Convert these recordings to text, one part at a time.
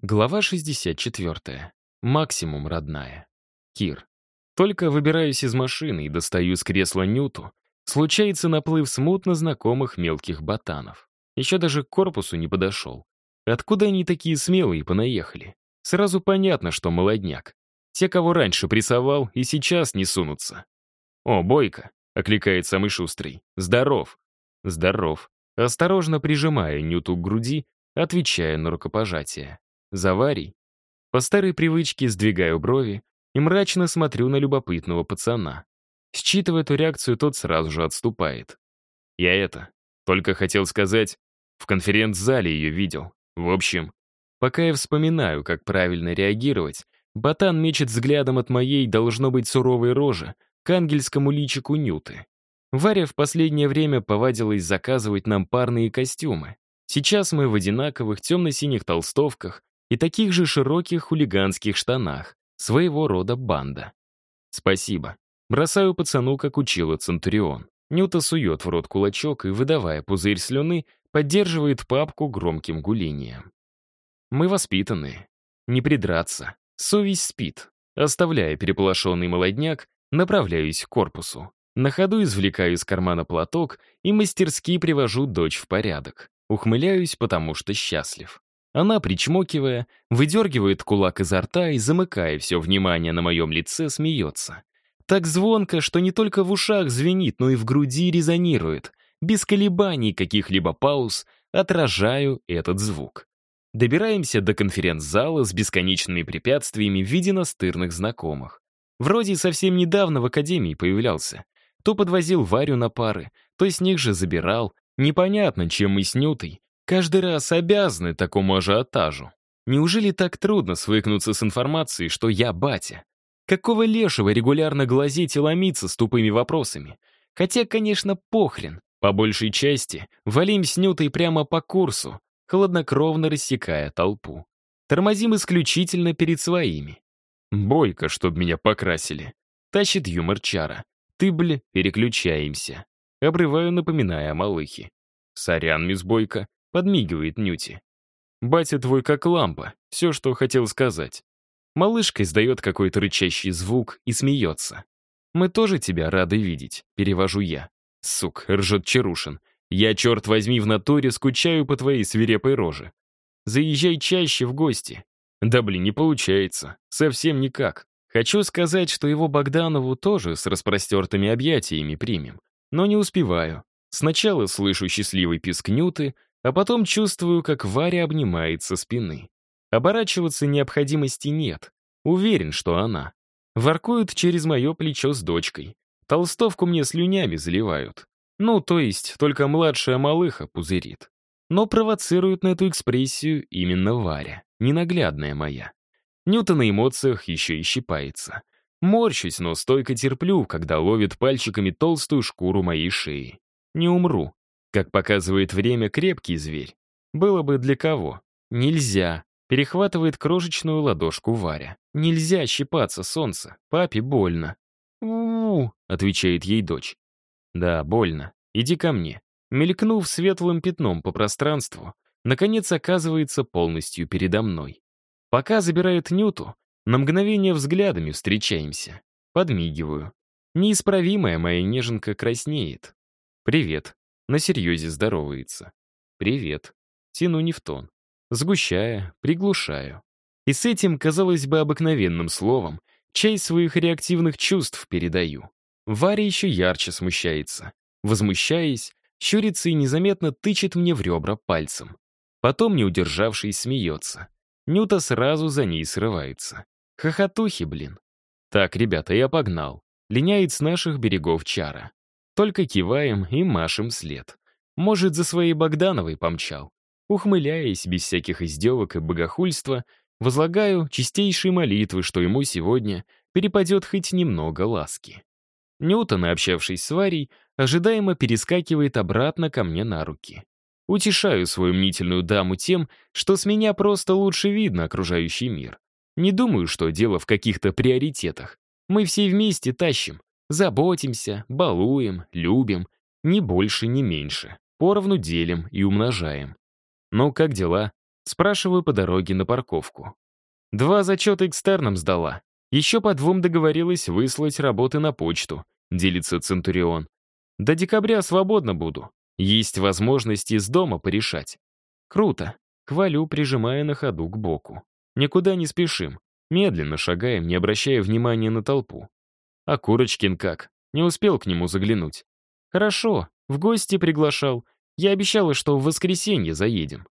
Глава 64. Максимум родная. Кир. Только выбираюсь из машины и достаю с кресла Нюту, случается наплыв смутно знакомых мелких ботанов. Еще даже к корпусу не подошел. Откуда они такие смелые понаехали? Сразу понятно, что молодняк. Те, кого раньше прессовал, и сейчас не сунутся. «О, Бойко!» — окликает самый шустрый. «Здоров!» «Здоров!» Осторожно прижимая Нюту к груди, отвечая на рукопожатие. Заварий. По старой привычке сдвигаю брови и мрачно смотрю на любопытного пацана. Считывая эту реакцию, тот сразу же отступает. Я это, только хотел сказать, в конференц-зале ее видел. В общем, пока я вспоминаю, как правильно реагировать, ботан мечет взглядом от моей, должно быть, суровой рожи к ангельскому личику Нюты. Варя в последнее время повадилась заказывать нам парные костюмы. Сейчас мы в одинаковых темно-синих толстовках и таких же широких хулиганских штанах, своего рода банда. Спасибо. Бросаю пацану, как учила Центурион. Нюта сует в рот кулачок и, выдавая пузырь слюны, поддерживает папку громким гулением. Мы воспитанные. Не придраться. Совесть спит. Оставляя переполошенный молодняк, направляюсь к корпусу. На ходу извлекаю из кармана платок и мастерски привожу дочь в порядок. Ухмыляюсь, потому что счастлив. Она, причмокивая, выдергивает кулак изо рта и, замыкая все внимание на моем лице, смеется. Так звонко, что не только в ушах звенит, но и в груди резонирует. Без колебаний каких-либо пауз отражаю этот звук. Добираемся до конференц-зала с бесконечными препятствиями в виде настырных знакомых. Вроде совсем недавно в академии появлялся. То подвозил Варю на пары, то с них же забирал. Непонятно, чем мы с Нютой каждый раз обязаны такому ажиотажу. Неужели так трудно свыкнуться с информацией, что я батя? Какого лешего регулярно глазеть и ломиться с тупыми вопросами? Хотя, конечно, похрен. По большей части валим с Нютой прямо по курсу, хладнокровно рассекая толпу. Тормозим исключительно перед своими. Бойко, чтоб меня покрасили. Тащит юмор чара. Ты, бля, переключаемся. Обрываю, напоминая о малыхе. Сорян, мисс Бойко. Подмигивает Нюти. «Батя твой как лампа, все, что хотел сказать». Малышка издает какой-то рычащий звук и смеется. «Мы тоже тебя рады видеть», — перевожу я. «Сук», — ржет Чарушин. «Я, черт возьми, в натуре скучаю по твоей свирепой роже. Заезжай чаще в гости». «Да блин, не получается. Совсем никак. Хочу сказать, что его Богданову тоже с распростертыми объятиями примем. Но не успеваю. Сначала слышу счастливый писк Нюты, а потом чувствую, как Варя обнимает со спины. Оборачиваться необходимости нет. Уверен, что она. Воркуют через мое плечо с дочкой. Толстовку мне слюнями заливают. Ну, то есть, только младшая малыха пузырит. Но провоцирует на эту экспрессию именно Варя, ненаглядная моя. Нюта на эмоциях еще и щипается. Морщусь, но стойко терплю, когда ловит пальчиками толстую шкуру моей шеи. Не умру. Как показывает время, крепкий зверь. Было бы для кого. Нельзя. Перехватывает крошечную ладошку Варя. Нельзя щипаться, солнце. Папе больно. у, отвечает ей дочь. Да, больно. Иди ко мне. Мелькнув светлым пятном по пространству, наконец оказывается полностью передо мной. Пока забирает Нюту, на мгновение взглядами встречаемся. Подмигиваю. Неисправимая моя неженка краснеет. «Привет», на серьезе здоровается. «Привет». Тяну не в тон. Сгущая, приглушаю. И с этим, казалось бы, обыкновенным словом, часть своих реактивных чувств передаю. Варя еще ярче смущается. Возмущаясь, щурится и незаметно тычет мне в ребра пальцем. Потом, не удержавшись, смеется. Нюта сразу за ней срывается. Хохотухи, блин. Так, ребята, я погнал. Линяет с наших берегов чара. Только киваем и машем след. Может, за своей Богдановой помчал. Ухмыляясь, без всяких издевок и богохульства, возлагаю чистейшие молитвы, что ему сегодня перепадет хоть немного ласки. Ньютон, общавшись с Варей, ожидаемо перескакивает обратно ко мне на руки. Утешаю свою мнительную даму тем, что с меня просто лучше видно окружающий мир. Не думаю, что дело в каких-то приоритетах. Мы все вместе тащим, Заботимся, балуем, любим, ни больше, ни меньше. Поровну делим и умножаем. «Ну, как дела?» Спрашиваю по дороге на парковку. Два зачета экстерном сдала. Еще по двум договорилась выслать работы на почту, делится Центурион. До декабря свободно буду. Есть возможность из дома порешать. Круто. Хвалю, прижимая на ходу к боку. Никуда не спешим. Медленно шагаем, не обращая внимания на толпу. А Курочкин как? Не успел к нему заглянуть. Хорошо, в гости приглашал. Я обещала, что в воскресенье заедем.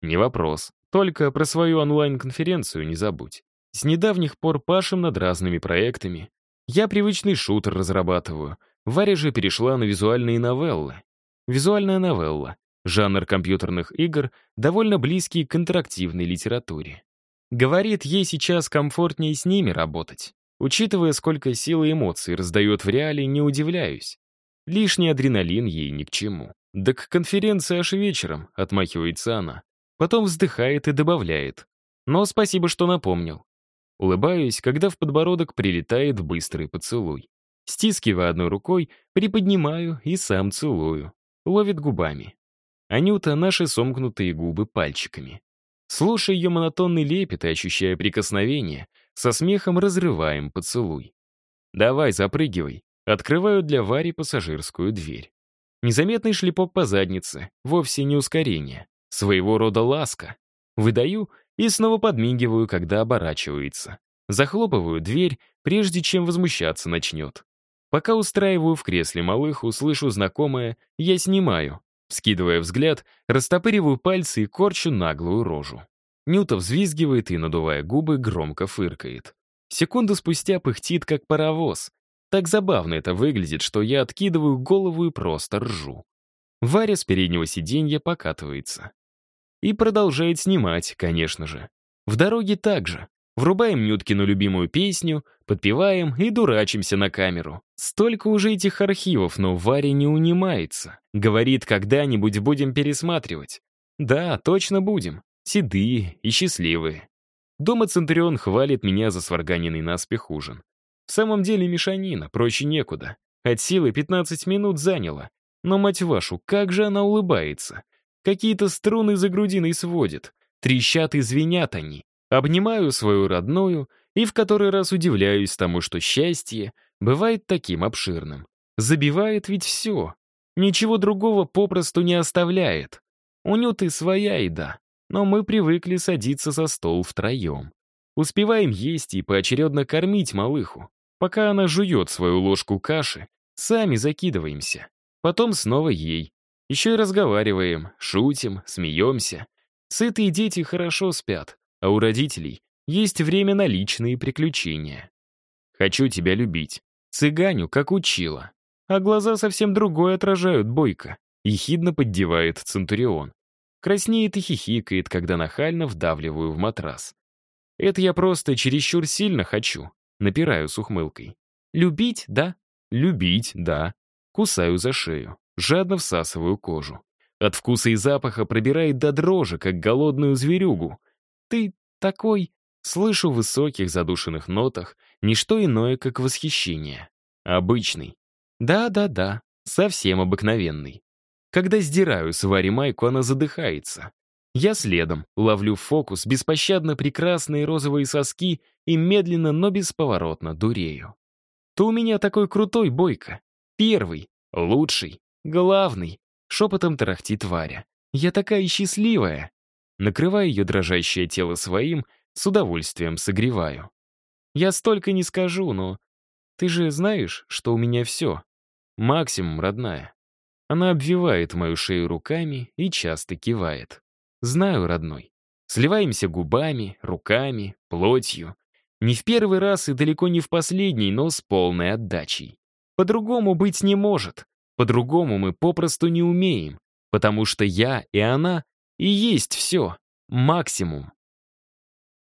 Не вопрос. Только про свою онлайн-конференцию не забудь. С недавних пор пашем над разными проектами. Я привычный шутер разрабатываю. Варя же перешла на визуальные новеллы. Визуальная новелла — жанр компьютерных игр, довольно близкий к интерактивной литературе. Говорит, ей сейчас комфортнее с ними работать. Учитывая, сколько сил и эмоций раздает в реале, не удивляюсь. Лишний адреналин ей ни к чему. Да к конференции аж вечером, отмахивается она. Потом вздыхает и добавляет. Но спасибо, что напомнил. Улыбаюсь, когда в подбородок прилетает быстрый поцелуй. Стискивая одной рукой, приподнимаю и сам целую. Ловит губами. Анюта — наши сомкнутые губы пальчиками. Слушая ее монотонный лепет и ощущая прикосновение, со смехом разрываем поцелуй. «Давай, запрыгивай». Открываю для Вари пассажирскую дверь. Незаметный шлепок по заднице, вовсе не ускорение. Своего рода ласка. Выдаю и снова подмигиваю, когда оборачивается. Захлопываю дверь, прежде чем возмущаться начнет. Пока устраиваю в кресле малыху, слышу знакомое «я снимаю». Скидывая взгляд, растопыриваю пальцы и корчу наглую рожу. Нюта взвизгивает и, надувая губы, громко фыркает. Секунду спустя пыхтит, как паровоз. Так забавно это выглядит, что я откидываю голову и просто ржу. Варя с переднего сиденья покатывается. И продолжает снимать, конечно же. В дороге также. Врубаем Нюткину любимую песню, подпеваем и дурачимся на камеру. Столько уже этих архивов, но Варя не унимается. Говорит, когда-нибудь будем пересматривать. Да, точно будем. Седые и счастливые. Дома Центурион хвалит меня за сварганенный наспех ужин. В самом деле мешанина, проще некуда. От силы 15 минут заняло. Но, мать вашу, как же она улыбается. Какие-то струны за грудиной сводит. Трещат и звенят они. Обнимаю свою родную и в который раз удивляюсь тому, что счастье бывает таким обширным. Забивает ведь все. Ничего другого попросту не оставляет. У Нюты своя еда, но мы привыкли садиться за стол втроем. Успеваем есть и поочередно кормить малыху. Пока она жует свою ложку каши, сами закидываемся. Потом снова ей. Еще и разговариваем, шутим, смеемся. Сытые дети хорошо спят, а у родителей есть время на личные приключения. Хочу тебя любить. Цыганю, как учила. А глаза совсем другое отражают Бойко. Ехидно поддевает Центурион. Краснеет и хихикает, когда нахально вдавливаю в матрас. Это я просто чересчур сильно хочу. Напираю с ухмылкой. Любить, да? Любить, да. Кусаю за шею. Жадно всасываю кожу. От вкуса и запаха пробирает до дрожи, как голодную зверюгу. «Ты такой...» Слышу в высоких задушенных нотах не что иное, как восхищение. Обычный. Да-да-да, совсем обыкновенный. Когда сдираю с Вари майку, она задыхается. Я следом, ловлю фокус беспощадно прекрасные розовые соски и медленно, но бесповоротно дурею. То у меня такой крутой бойко. Первый, лучший, главный. Шепотом тарахтит Варя. Я такая счастливая. Накрывая ее дрожащее тело своим, с удовольствием согреваю. Я столько не скажу, но... Ты же знаешь, что у меня все. Максимум, родная. Она обвивает мою шею руками и часто кивает. Знаю, родной. Сливаемся губами, руками, плотью. Не в первый раз и далеко не в последний, но с полной отдачей. По-другому быть не может. По-другому мы попросту не умеем. Потому что я и она и есть все. Максимум.